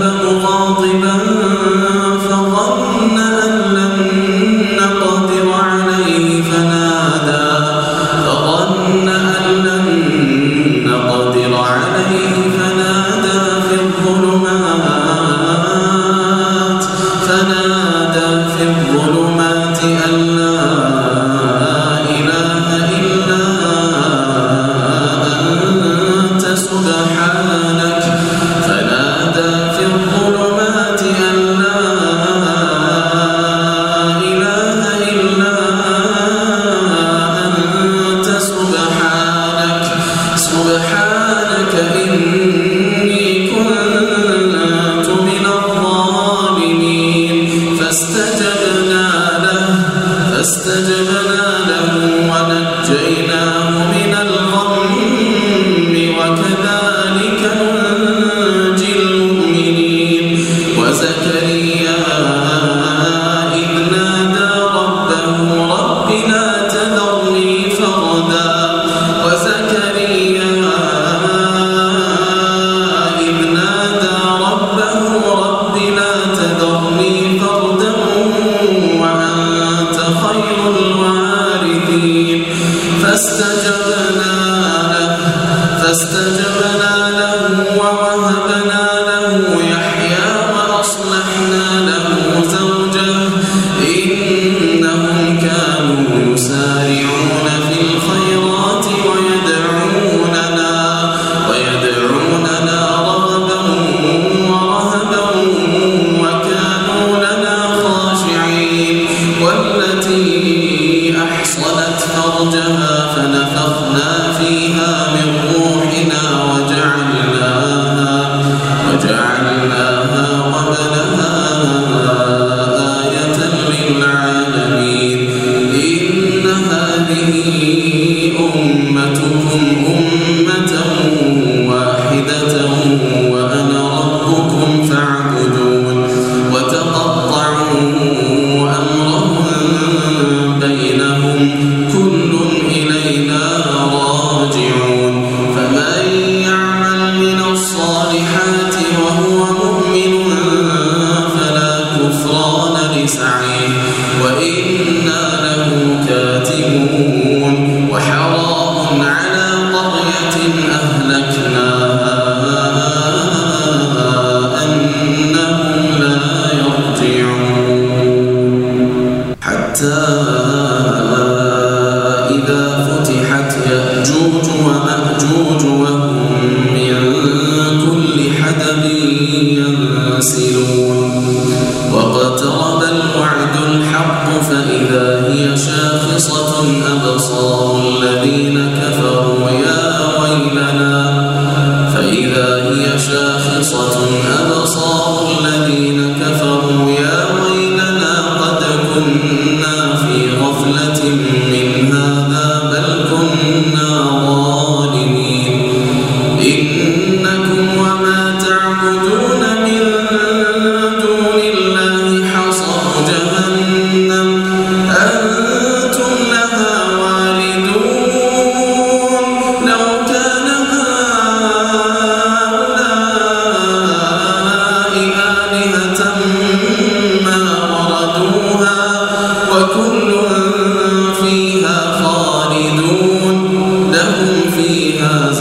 ذهب ربنا صالحا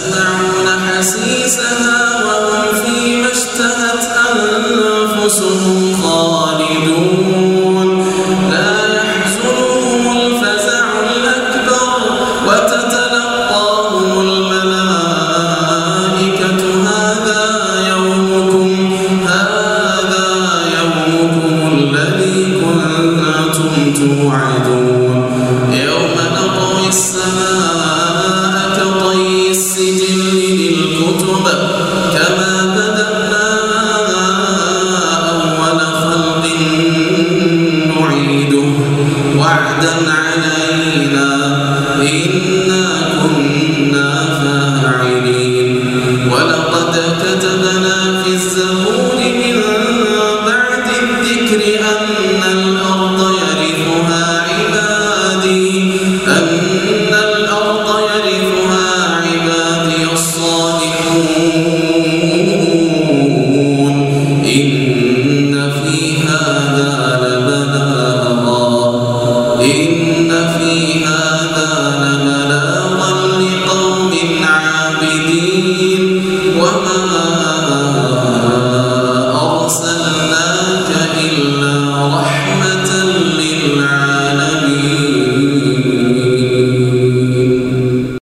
لا يسمعون حسيسها وهم فيما اشتهت أنفسهم.